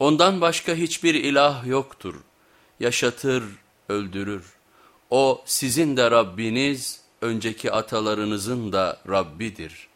Ondan başka hiçbir ilah yoktur. Yaşatır, öldürür. O sizin de Rabbiniz, önceki atalarınızın da Rabbidir.''